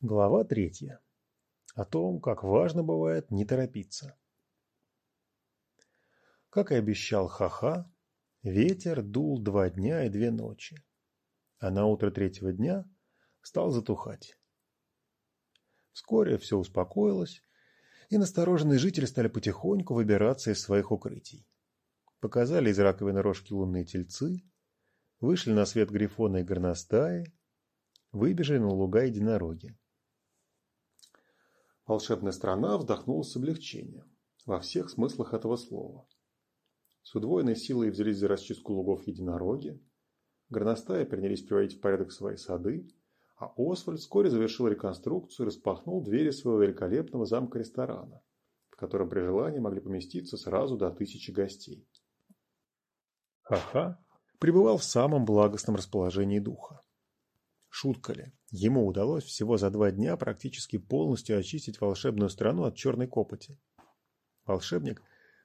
Глава третья. О том, как важно бывает не торопиться. Как и обещал Ха-Ха, ветер дул два дня и две ночи, а на утро третьего дня стал затухать. Вскоре все успокоилось, и настороженные жители стали потихоньку выбираться из своих укрытий. Показали из раковины рожки лунные тельцы, вышли на свет грифоны и горностаи, выбежали на луга единороги. Волшебная страна вздохнула с облегчением, во всех смыслах этого слова. С удвоенной силой взялись за расчистку лугов единороги, горностаи принялись приводить в порядок свои сады, а Освальд вскоре завершил реконструкцию и распахнул двери своего великолепного замка-ресторана, в котором при желании могли поместиться сразу до тысячи гостей. Ха-ха пребывал в самом благостном расположении духа. Шутка ли? Ему удалось всего за два дня практически полностью очистить волшебную страну от черной копоти. Волшебник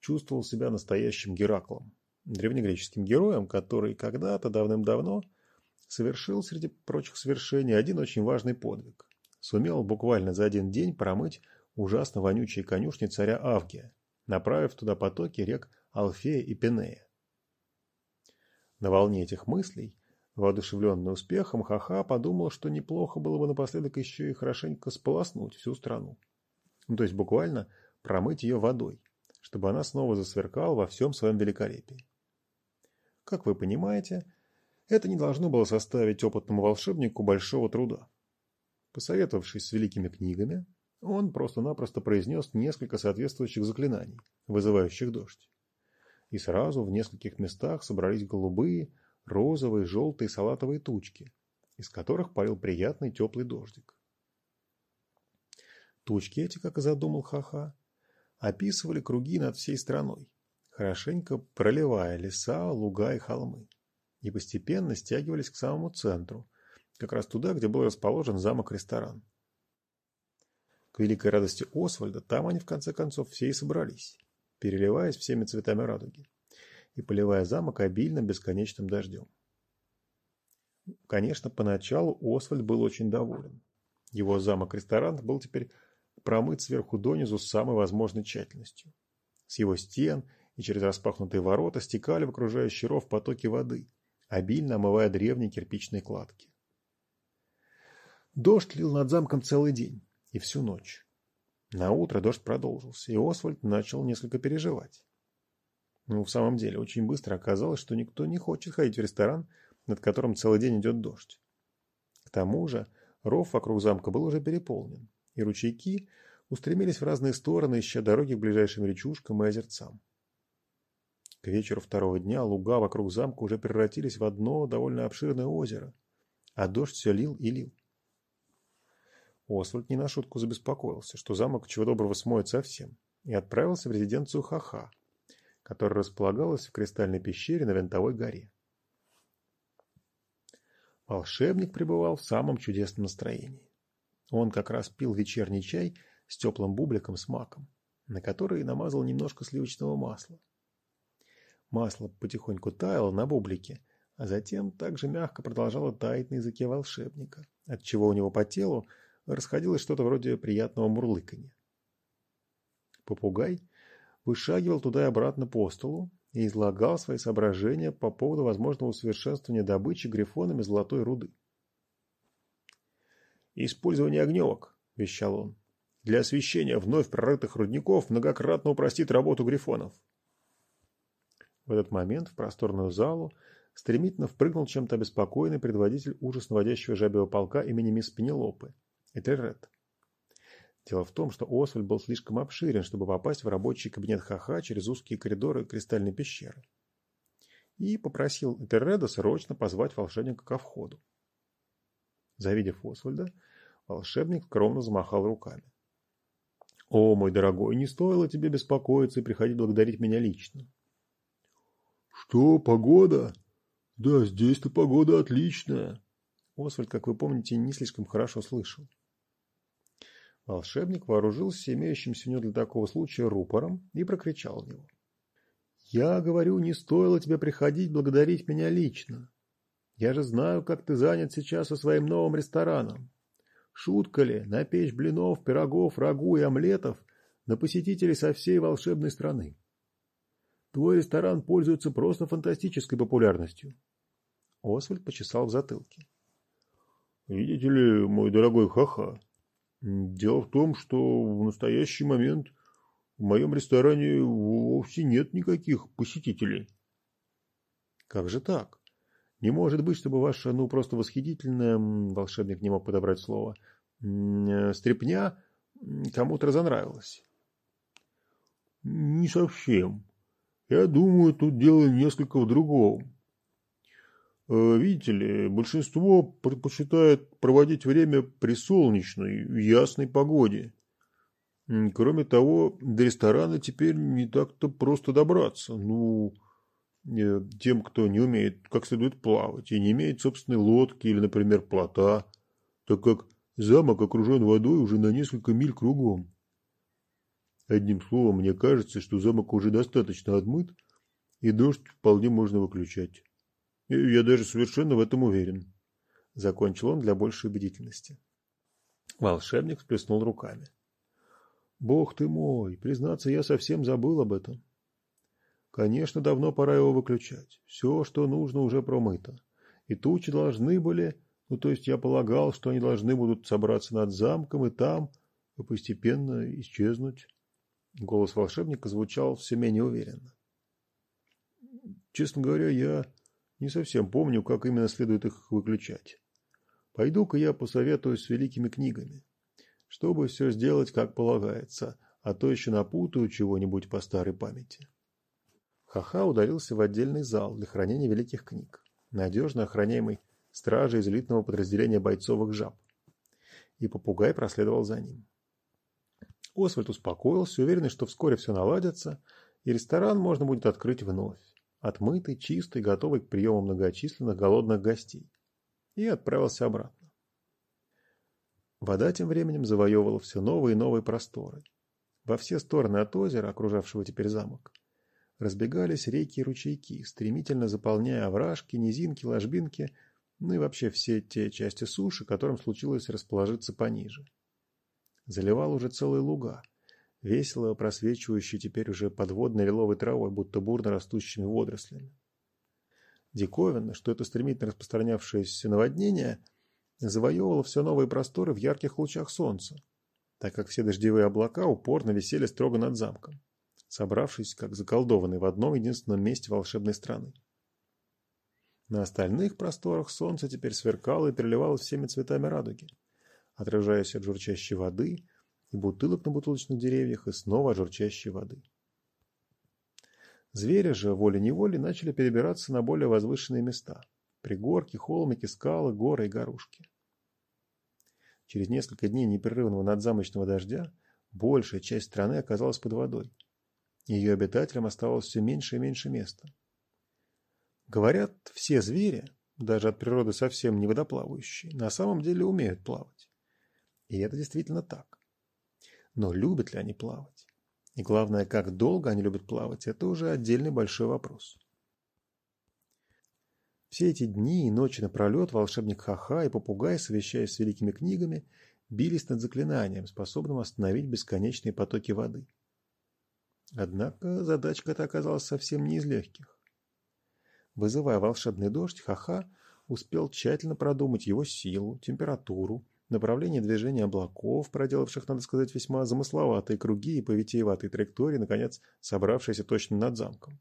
чувствовал себя настоящим Гераклом, древнегреческим героем, который когда-то давным-давно совершил среди прочих свершений один очень важный подвиг. Сумел буквально за один день промыть ужасно вонючие конюшни царя Авгия, направив туда потоки рек Алфея и Пенея. На волне этих мыслей Воодушевленный успехом, Ха-Ха подумал, что неплохо было бы напоследок еще и хорошенько сполоснуть всю страну. Ну, то есть буквально промыть ее водой, чтобы она снова засверкала во всем своем великолепии. Как вы понимаете, это не должно было составить опытному волшебнику большого труда. Посоветовавшись с великими книгами, он просто-напросто произнес несколько соответствующих заклинаний, вызывающих дождь. И сразу в нескольких местах собрались голубые, розовые, желтые салатовые тучки, из которых парил приятный теплый дождик. Тучки эти, как и задумал Ха-Ха, описывали круги над всей страной, хорошенько проливая леса, луга и холмы, и постепенно стягивались к самому центру, как раз туда, где был расположен замок-ресторан. К великой радости Освальда там они в конце концов все и собрались, переливаясь всеми цветами радуги и поливая замок обильным бесконечным дождем. Конечно, поначалу Освальд был очень доволен. Его замок-ресторан был теперь промыт сверху донизу с самой возможной тщательностью. С его стен и через распахнутые ворота стекали в окружающий ров потоки воды, обильно омывая древние кирпичные кладки. Дождь лил над замком целый день и всю ночь. На утро дождь продолжился, и Освальд начал несколько переживать. Ну, в самом деле, очень быстро оказалось, что никто не хочет ходить в ресторан, над которым целый день идет дождь. К тому же, ров вокруг замка был уже переполнен, и ручейки устремились в разные стороны, ища дороги к ближайшим речушкам и озерцам. К вечеру второго дня луга вокруг замка уже превратились в одно довольно обширное озеро, а дождь все лил и лил. Освальд не на шутку забеспокоился, что замок чего доброго смоет совсем, и отправился в резиденцию Хаха, которая располагалась в кристальной пещере на Винтовой горе. Волшебник пребывал в самом чудесном настроении. Он как раз пил вечерний чай с теплым бубликом с маком, на который намазал немножко сливочного масла. Масло потихоньку таяло на бублике, а затем также мягко продолжало таять на языке волшебника, отчего у него по телу расходилось что-то вроде приятного мурлыканья. Попугай вышагивал туда и обратно по столу и излагал свои соображения по поводу возможного усовершенствования добычи грифонами золотой руды. «Использование огневок», – вещал он, – «для освещения вновь прорытых рудников многократно упростит работу грифонов». В этот момент в просторную залу стремительно впрыгнул чем-то обеспокоенный предводитель ужас наводящего жабьего полка имени мисс Пенелопы, Этельред. Дело в том, что Освальд был слишком обширен, чтобы попасть в рабочий кабинет Хаха через узкие коридоры кристальной пещеры. И попросил Этерреда срочно позвать волшебника ко входу. Завидев Освальда, волшебник скромно замахал руками. «О, мой дорогой, не стоило тебе беспокоиться и приходить благодарить меня лично». «Что, погода?» «Да, здесь-то погода отличная». Освальд, как вы помните, не слишком хорошо слышал. Волшебник вооружился имеющимся у него для такого случая рупором и прокричал в него. «Я говорю, не стоило тебе приходить благодарить меня лично. Я же знаю, как ты занят сейчас со своим новым рестораном. Шутка ли, напечь блинов, пирогов, рагу и омлетов на посетителей со всей волшебной страны. Твой ресторан пользуется просто фантастической популярностью. Освальд почесал в затылке. Видите ли, мой дорогой Хаха, дело в том, что в настоящий момент в моем ресторане вовсе нет никаких посетителей. Как же так? Не может быть, чтобы ваша, ну, просто восхитительная, волшебник не мог подобрать слово, э, стрепня кому-то разонравилась. Не совсем. Я думаю, тут дело несколько в другом. Э, видите ли, большинство предпочитает проводить время при солнечной, ясной погоде. Кроме того, до ресторана теперь не так-то просто добраться. Ну, э, тем, кто не умеет как следует плавать и не имеет собственной лодки или, например, плота, так как замок окружен водой уже на несколько миль кругом. Одним словом, мне кажется, что замок уже достаточно отмыт, и дождь вполне можно выключать. Я даже совершенно в этом уверен. Закончил он для большей убедительности. Волшебник всплеснул руками. Бог ты мой, признаться, я совсем забыл об этом. Конечно, давно пора его выключать. Все, что нужно, уже промыто. И тучи должны были, ну то есть я полагал, что они должны будут собраться над замком и там постепенно исчезнуть. Голос волшебника звучал все менее уверенно. Честно говоря, я не совсем помню, как именно следует их выключать. Пойду-ка я посоветуюсь с великими книгами, чтобы все сделать как полагается, а то еще напутаю чего-нибудь по старой памяти. Хаха удалился в отдельный зал для хранения великих книг, надежно охраняемый стражей из элитного подразделения бойцовых жаб. И попугай проследовал за ним. Освальд успокоился, уверенный, что вскоре все наладится, и ресторан можно будет открыть вновь, отмытый, чистый, готовый к приему многочисленных голодных гостей, и отправился обратно. Вода тем временем завоевывала все новые и новые просторы. Во все стороны от озера, окружавшего теперь замок, разбегались реки и ручейки, стремительно заполняя овражки, низинки, ложбинки, ну и вообще все те части суши, которым случилось расположиться пониже заливал уже целые луга, весело просвечивающие теперь уже подводной лиловой травой, будто бурно растущими водорослями. Диковинно, что это стремительно распространявшееся наводнение завоевывало все новые просторы в ярких лучах солнца, так как все дождевые облака упорно висели строго над замком, собравшись, как заколдованные, в одном единственном месте волшебной страны. На остальных просторах солнце теперь сверкало и переливалось всеми цветами радуги отражаясь от журчащей воды и бутылок на бутылочных деревьях, и снова от журчащей воды. Звери же волей-неволей начали перебираться на более возвышенные места – пригорки, холмики, скалы, горы и горушки. Через несколько дней непрерывного надзамочного дождя большая часть страны оказалась под водой. Ее обитателям оставалось все меньше и меньше места. Говорят, все звери, даже от природы совсем не водоплавающие, на самом деле умеют плавать. И это действительно так. Но любят ли они плавать? И главное, как долго они любят плавать, это уже отдельный большой вопрос. Все эти дни и ночи напролет волшебник Хаха и попугай, совещаясь с великими книгами, бились над заклинанием, способным остановить бесконечные потоки воды. Однако задачка эта оказалась совсем не из легких. Вызывая волшебный дождь, Хаха успел тщательно продумать его силу, температуру, направление движения облаков, проделавших, надо сказать, весьма замысловатые круги и по траектории, наконец, собравшиеся точно над замком.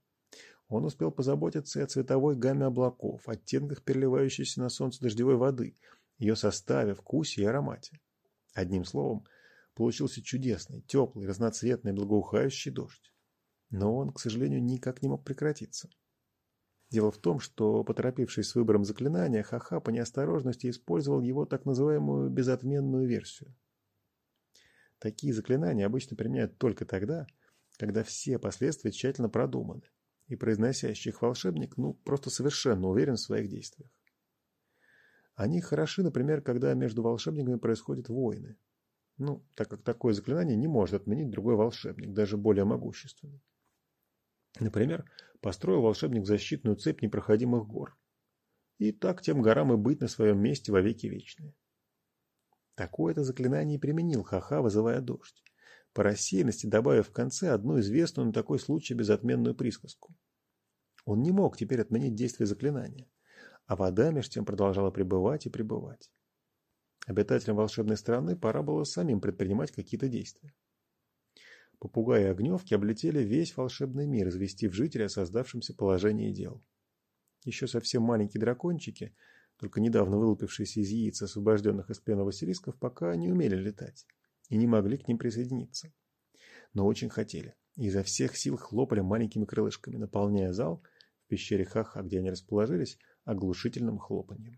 Он успел позаботиться и о цветовой гамме облаков, оттенках переливающейся на солнце дождевой воды, ее составе, вкусе и аромате. Одним словом, получился чудесный, теплый, разноцветный, благоухающий дождь. Но он, к сожалению, никак не мог прекратиться. Дело в том, что, поторопившись с выбором заклинания, Хаха по неосторожности использовал его так называемую безотменную версию. Такие заклинания обычно применяют только тогда, когда все последствия тщательно продуманы, и произносящий их волшебник ну просто совершенно уверен в своих действиях. Они хороши, например, когда между волшебниками происходят войны. Ну, так как такое заклинание не может отменить другой волшебник, даже более могущественный. Например, построил волшебник защитную цепь непроходимых гор. И так тем горам и быть на своем месте во веки вечные. Такое-то заклинание применил Хаха, вызывая дождь, по рассеянности добавив в конце одну известную на такой случай безотменную присказку. Он не мог теперь отменить действие заклинания, а вода меж тем продолжала пребывать и пребывать. Обитателям волшебной страны пора было самим предпринимать какие-то действия. Попугаи огневки облетели весь волшебный мир, известив жителей о создавшемся положении дел. Еще совсем маленькие дракончики, только недавно вылупившиеся из яиц, освобожденных из плена василисков, пока не умели летать и не могли к ним присоединиться. Но очень хотели, и изо всех сил хлопали маленькими крылышками, наполняя зал в пещере Хаха, где они расположились, оглушительным хлопаньем.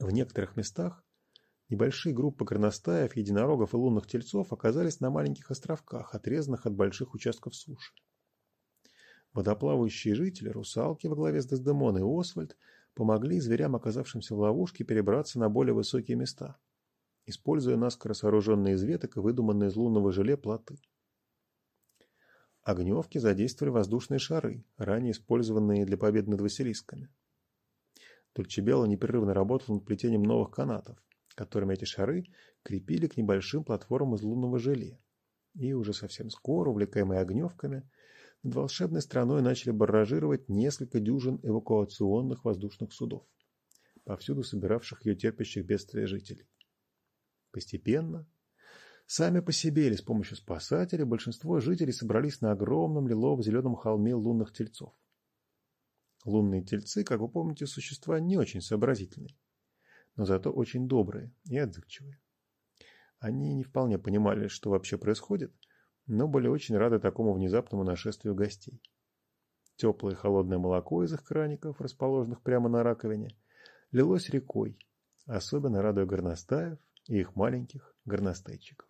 В некоторых местах небольшие группы горностаев, единорогов и лунных тельцов оказались на маленьких островках, отрезанных от больших участков суши. Водоплавающие жители, русалки во главе с Дездемоной и Освальд, помогли зверям, оказавшимся в ловушке, перебраться на более высокие места, используя наскоро сооруженные из веток и выдуманные из лунного желе плоты. Огневки задействовали воздушные шары, ранее использованные для побед над Василисками. Дульчебелла непрерывно работал над плетением новых канатов, которыми эти шары крепили к небольшим платформам из лунного желе. И уже совсем скоро, увлекаемые огневками, над волшебной страной начали барражировать несколько дюжин эвакуационных воздушных судов, повсюду собиравших ее терпящих бедствия жителей. Постепенно Сами по себе или с помощью спасателей большинство жителей собрались на огромном лилово-зеленом холме лунных тельцов. Лунные тельцы, как вы помните, существа не очень сообразительные, но зато очень добрые и отзывчивые. Они не вполне понимали, что вообще происходит, но были очень рады такому внезапному нашествию гостей. Теплое холодное молоко из их краников, расположенных прямо на раковине, лилось рекой, особенно радуя горностаев и их маленьких горностайчиков.